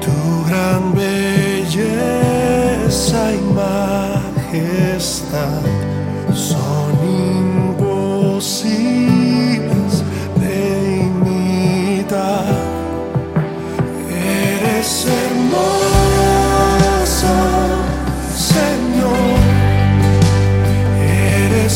tu gran belleza y majestad son imposibles de imitar. Eres hermoso, Señor, eres